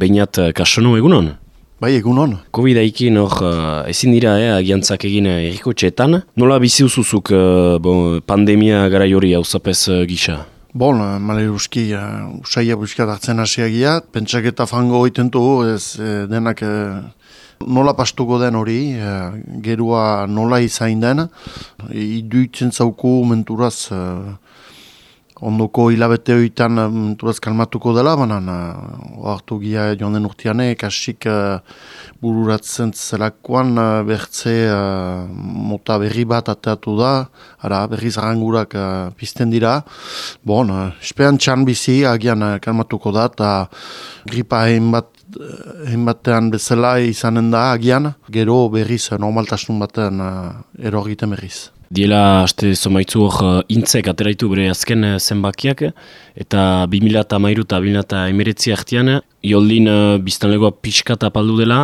Beinat, kasono egunon? Bai, egunon. Covid-aikin hor ezin dira, eh, agiantzak egin erriko txetan. Nola bizi uzuzuk bon, pandemia gara jori hau zapez gisa? Bon, male uski, uh, usaia buskat hartzen hasiagia, pentsak eta fango oiten du, ez denak nola pastuko den hori, uh, gerua nola izain den, iduitzen zauku menturaz ondoko hilabete hoitan menturaz kalmatuko dela, banan oartu gia joan den urteane, kasik uh, bururatzen zelakoan uh, bertze uh, mota berri bat ateatu da, ara berri zarangurak uh, pizten dira. Bon, uh, espean txan bizi agian uh, kalmatuko da, eta gripa egin bat batean bezala izanen da agian, gero berriz normaltasun batean uh, erogiten berriz. Diela, haste zomaitzu hor, uh, intzek ateraitu bere azken uh, zenbakiak, eta 2000 eta mairu eta 2000 eta emeretzi artian, joldin uh, biztanlegoa pixka eta dela,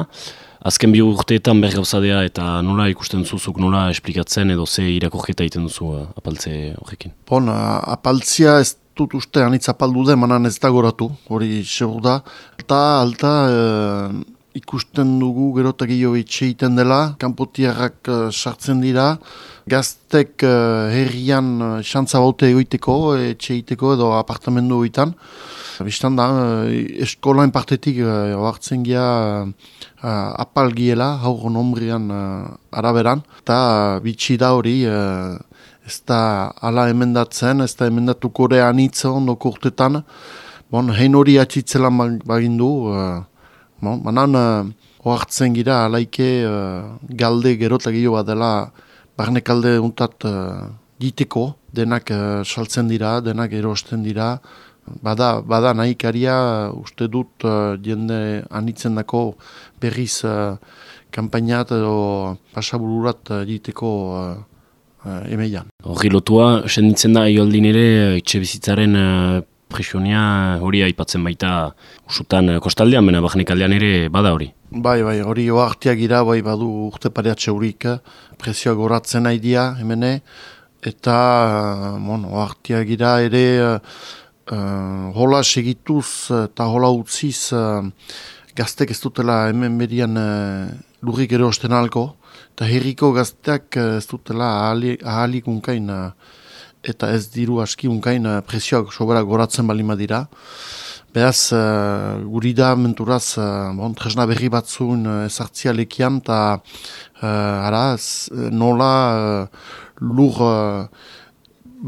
azken bi urteetan behar gauzadea eta nola ikusten zuzuk, nola esplikatzen edo ze irakorketa egiten duzu apaltze horrekin? Bon, apaltzia ez dut uste anitza apaldu den, manan ez da goratu, hori segur da. Eta alta ikusten dugu gerotagi jo itxeiten dela, kanpotiarrak uh, sartzen dira, gaztek uh, herrian uh, xantza baute egoiteko, etxeiteko edo apartamendu oitan. Bistan da, uh, eskolain partetik uh, oartzen gira uh, apal giela, haur nombrian araberan, eta bitxi da hori, uh, ez da ala emendatzen, ez da emendatuko ere anitza ondoko urtetan, bon, hein hori atxitzelan bagindu, uh, Bon, manan, uh, oartzen gira, alaike galde gerota gehiago bat dela, barne kalde untat uh, diteko, denak uh, saltzen dira, denak erosten dira, bada, bada nahikaria uste dut uh, jende anitzen dako berriz uh, kampainat edo pasabururat uh, diteko uh, uh, emeian. Horri lotua, senditzen da, ioldin ere, etxe bizitzaren presionia hori aipatzen baita usutan kostaldean, mena aldean ere bada hori. Bai, bai, hori oartiak gira, bai, badu urte pareatxe horik, eh, presioa goratzen nahi dia, hemene, eta, eh, bon, oartiak gira ere, uh, hola segituz eta hola utziz, uh, gaztek ez dutela hemen berian uh, lurrik ere osten alko, eta herriko gazteak ez dutela ahalik unkain, eta ez diru aski unkain uh, presioak sobera goratzen balima dira. Beaz, uh, guri da menturaz, uh, bon, tresna berri batzun uh, ezartzia lekian, eta uh, ara, nola uh, lur uh,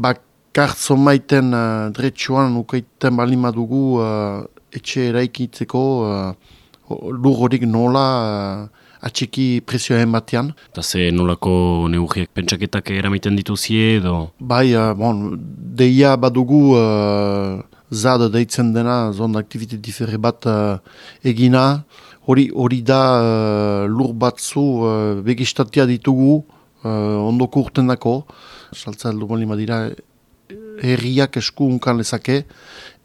bakartzo maiten uh, dretsuan ukaiten balima dugu uh, etxe eraikitzeko uh, lur horik nola atxiki presioen batean. Eta ze nolako neugriak pentsaketak eramaiten dituzie edo? Bai, uh, bon, deia badugu uh, zada deitzen dena, zon aktivite diferre bat uh, egina. Hori, hori da uh, lur batzu uh, begistatia ditugu uh, ondoko urten dako. Saltza heldu bali madira herriak esku unkan lezake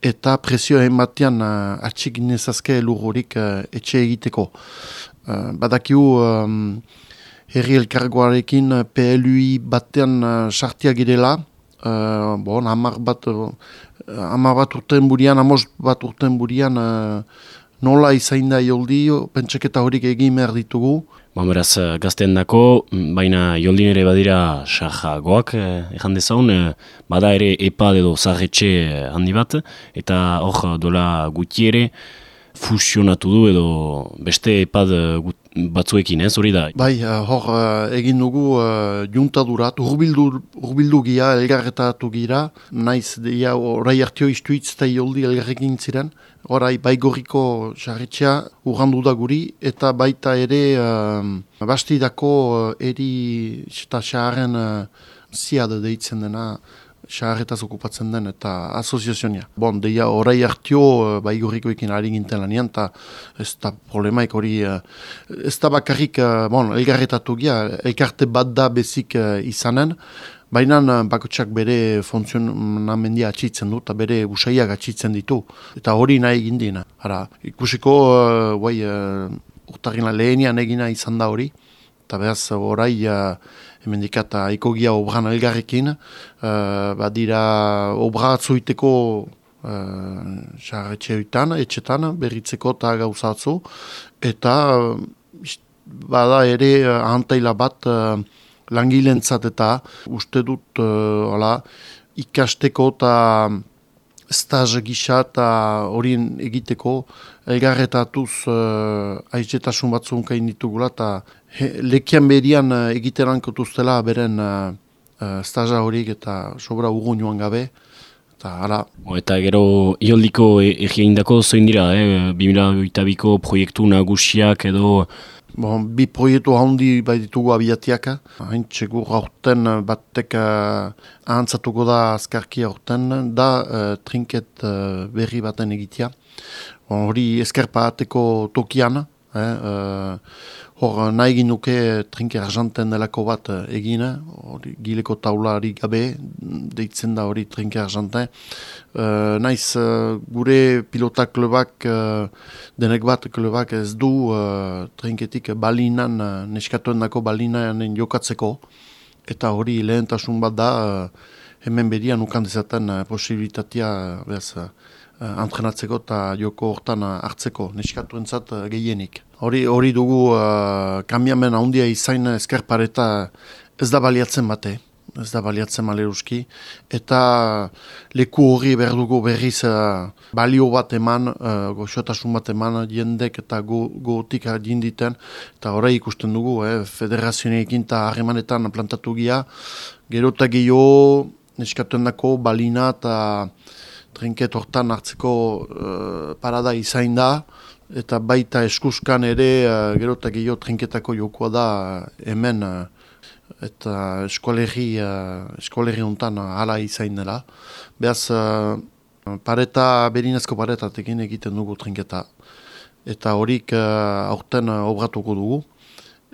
eta presioen batean uh, atxik nezazke lur horik uh, etxe egiteko. Uh, badakiu um, herri elkargoarekin PLUI batean uh, sartia girela, uh, bon, hamar bat, uh, bat urten burian, amos bat urten burian, uh, nola izain da joldi, pentsaketa horik egin behar ditugu. Ba, beraz, gazten dako, baina joldin ere badira sahagoak, eh, dezaun, bada ere epa edo zahetxe handi bat, eta hor dola gutiere, fusionatu du edo beste epad eh, batzuekin, ez? Hori da? Bai, uh, hor uh, egin dugu uh, juntadurat, urbildu, gira, elgarretatu gira, naiz dia orai hartio istuitz eta ioldi elgarrekin ziren, orai baigoriko jarretxea urrandu da guri, eta baita ere uh, bastidako uh, eri eta xaren uh, ziad deitzen dena, xaharretaz okupatzen den eta asoziazionia. Bon, deia orai hartio uh, bai gorrikoekin ari ginten lanian, eta ez da problemaik hori, uh, ez da bakarrik, uh, bon, elgarretatu gia, elkarte bat da bezik izanen, baina bakotsak bere funtzionamendia atxitzen du, eta bere usaiak atxitzen ditu, eta hori nahi gindina. Hara, ikusiko, uh, bai, uh, urtarrina lehenian egina izan da hori, eta behaz orai, uh, hemen aiko gia obran elgarrekin, uh, badira obra atzoiteko uh, etxetan, berritzeko eta gauzatzu, eta bada ere ahantaila bat uh, langilentzat eta uste dut uh, ikasteko eta staz gisa eta horien egiteko elgarretatuz uh, aizetasuun batzun kain ditugula eta lekian berian uh, egiteran kotuztela beren uh, staza horiek eta sobra ugu nioan gabe. Eta, ara. O, eta gero ioldiko e egin dako zoin dira, eh? 2008ko proiektu nagusiak edo Bon, bi proiektu handi bai ditugu abiatiak. Hain txegur aurten batek uh, ahantzatuko da azkarki aurten da uh, trinket uh, berri baten egitea. Hori eskerpa ateko tokian. Eh, uh, Hor nahi ginuke trinke arjanten delako bat eh, egine, hori gileko taulari gabe, deitzen da hori trinke arjanten. Uh, naiz uh, gure pilota klubak, uh, denek bat klubak ez du uh, trinketik balinan, uh, neskatuen dako balinanen jokatzeko, eta hori lehentasun bat da, hemen berian ukan dezaten uh, posibilitatea uh, antrenatzeko eta joko hortan hartzeko, neskatuen zat uh, gehienik. Hori hori dugu uh, kambiamen handia izain eskerpareta ez da baliatzen bate, ez da baliatzen maleruski, eta leku hori behar dugu berriz uh, balio bat eman, uh, goxotasun bat eman jendek eta go jinditen, eta horre ikusten dugu, eh, federazionekin eta harremanetan plantatu gero eta gehiago neskatuen dako balina eta trinket hortan hartzeko uh, parada izain da, eta baita eskuskan ere uh, gero eta gehiago trinketako jokoa da uh, hemen uh, eta eskolerri uh, eskolerri untan uh, izain dela. Beaz, uh, pareta, berinezko pareta tekin egiten dugu trinketa. Eta horik uh, aurten uh, obratuko dugu.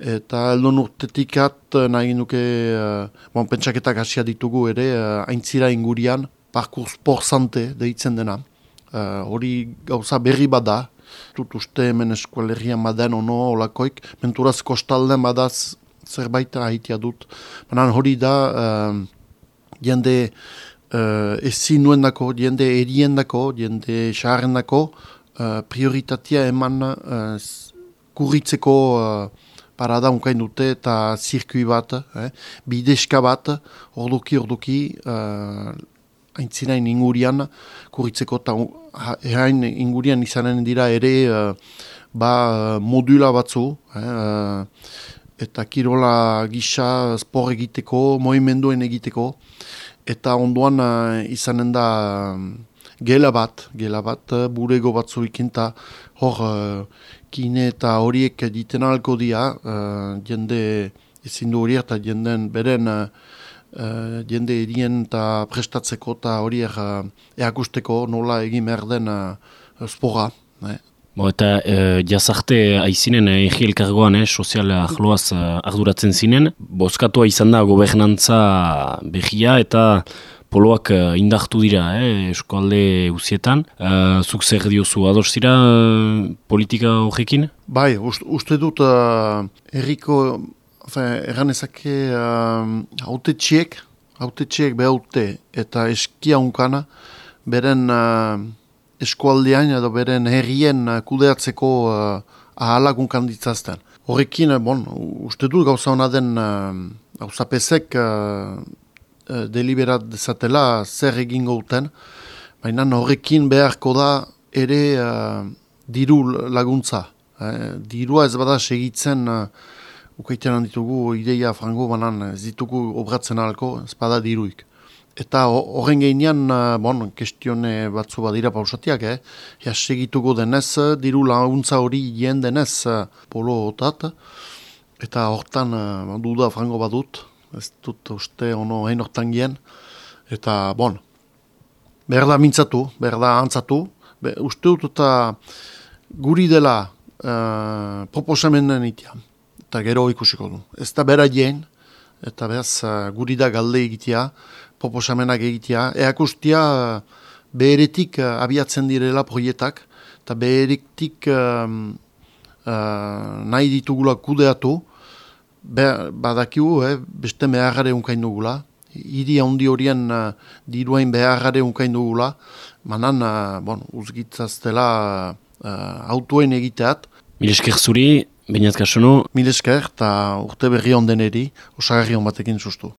Eta eldon urtetik at nahi nuke, uh, bon, pentsaketak hasia ditugu ere, uh, aintzira ingurian, parkurs porzante deitzen dena. Hori gauza berri bada, dut uste hemen eskualerian baden ono olakoik, menturaz kostalden badaz zerbait haitia dut. Baina hori da, uh, jende uh, ezin nuen dako, jende erien dako, jende xarren dako, uh, prioritatea eman uh, kurritzeko uh, parada unkain dute eta zirkui bat, eh? bideska bat, orduki, orduki, uh, aintzinain ingurian, kurritzeko eta hain ingurian izanen dira ere uh, ba modula batzu, eh, eta kirola gisa spor egiteko, moimenduen egiteko, eta onduan uh, izanen da gela bat, gela bat burego batzu ikinta, hor uh, kine eta horiek diten alko dia, uh, jende ezin du hori eta jenden beren uh, jende erien eta prestatzeko eta hori uh, eakusteko nola egin behar den uh, spora. Eh. Bo, eta uh, jazarte aizinen egi elkargoan, eh, sozial ahloaz arduratzen zinen, bozkatua izan da gobernantza behia eta poloak uh, indartu dira eh, eskualde uzietan. Uh, zuk zer diozu, ados dira politika horrekin? Bai, uste dut uh, erriko Egan ezake haute txiek, haute txiek behaute eta eskia unkana, beren uh, eskualdean edo beren herrien uh, kudeatzeko uh, ahalak unkan ditzazten. Horrekin, bon, uste dut gauza hona den uh, gauza pesek uh, uh, deliberat dezatela zer egingo uten, baina horrekin beharko da ere uh, diru laguntza. Eh, dirua ez bada segitzen ukaitean ditugu ideia frango banan ez ditugu obratzen alko, ez bada diruik. Eta horren gehinean, eh, bon, kestione batzu badira pausatiak, eh? Ja, segituko denez, diru laguntza hori jen denez eh, polo otat, eta hortan uh, duda frango badut, ez dut uste ono hain hortan gen, eta, bon, behar da mintzatu, behar da antzatu, Be, uste dut eta guri dela uh, proposamenden itian eta gero ikusiko du. Ez da bera jen, eta behaz uh, guri da galde egitea, poposamenak egitea, eakustia uh, beheretik uh, abiatzen direla proietak, eta beheretik um, uh, nahi ditugula kudeatu, Be, badakigu, eh, beste mehargare unkain dugula, hiri handi horien uh, diruain behargare unkain dugula, manan, uh, bon, uzgitzaztela uh, autoen egiteat. Mil esker zuri, bainat kasono. Mil esker eta urte berri ondeneri, osagarri on batekin sustu.